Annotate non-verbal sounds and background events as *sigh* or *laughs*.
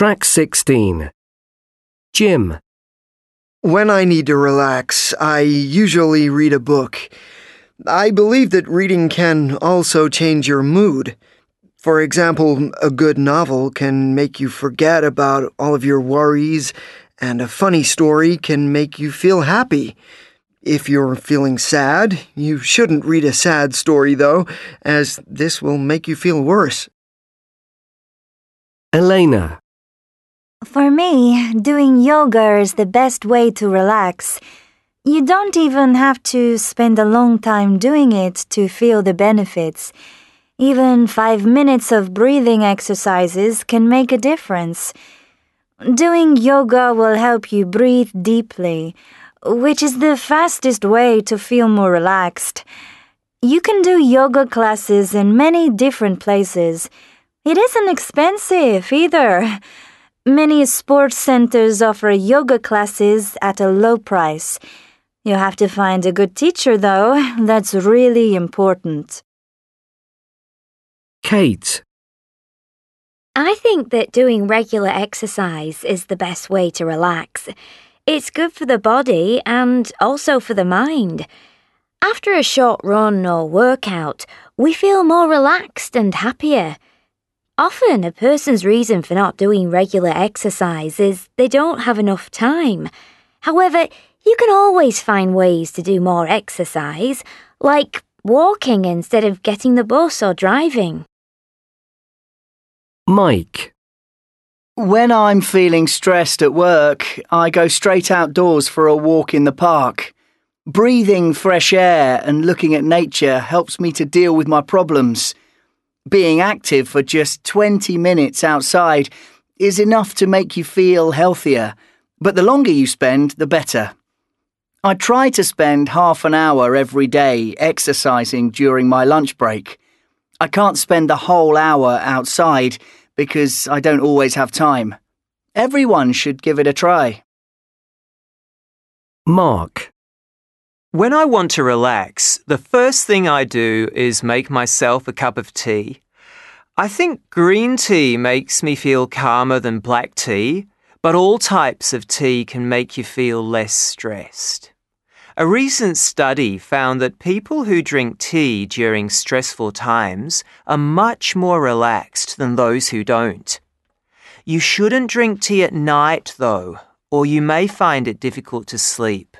Track 16. Jim. When I need to relax, I usually read a book. I believe that reading can also change your mood. For example, a good novel can make you forget about all of your worries, and a funny story can make you feel happy. If you're feeling sad, you shouldn't read a sad story, though, as this will make you feel worse. Elena. For me, doing yoga is the best way to relax. You don't even have to spend a long time doing it to feel the benefits. Even five minutes of breathing exercises can make a difference. Doing yoga will help you breathe deeply, which is the fastest way to feel more relaxed. You can do yoga classes in many different places. It isn't expensive either. Many sports centers offer yoga classes at a low price. You have to find a good teacher, though. *laughs* That's really important. Kate. I think that doing regular exercise is the best way to relax. It's good for the body and also for the mind. After a short run or workout, we feel more relaxed and happier. Often, a person's reason for not doing regular exercise is they don't have enough time. However, you can always find ways to do more exercise, like walking instead of getting the bus or driving. Mike. When I'm feeling stressed at work, I go straight outdoors for a walk in the park. Breathing fresh air and looking at nature helps me to deal with my problems. Being active for just 20 minutes outside is enough to make you feel healthier, but the longer you spend, the better. I try to spend half an hour every day exercising during my lunch break. I can't spend the whole hour outside because I don't always have time. Everyone should give it a try. Mark. When I want to relax, the first thing I do is make myself a cup of tea. I think green tea makes me feel calmer than black tea, but all types of tea can make you feel less stressed. A recent study found that people who drink tea during stressful times are much more relaxed than those who don't. You shouldn't drink tea at night, though, or you may find it difficult to sleep.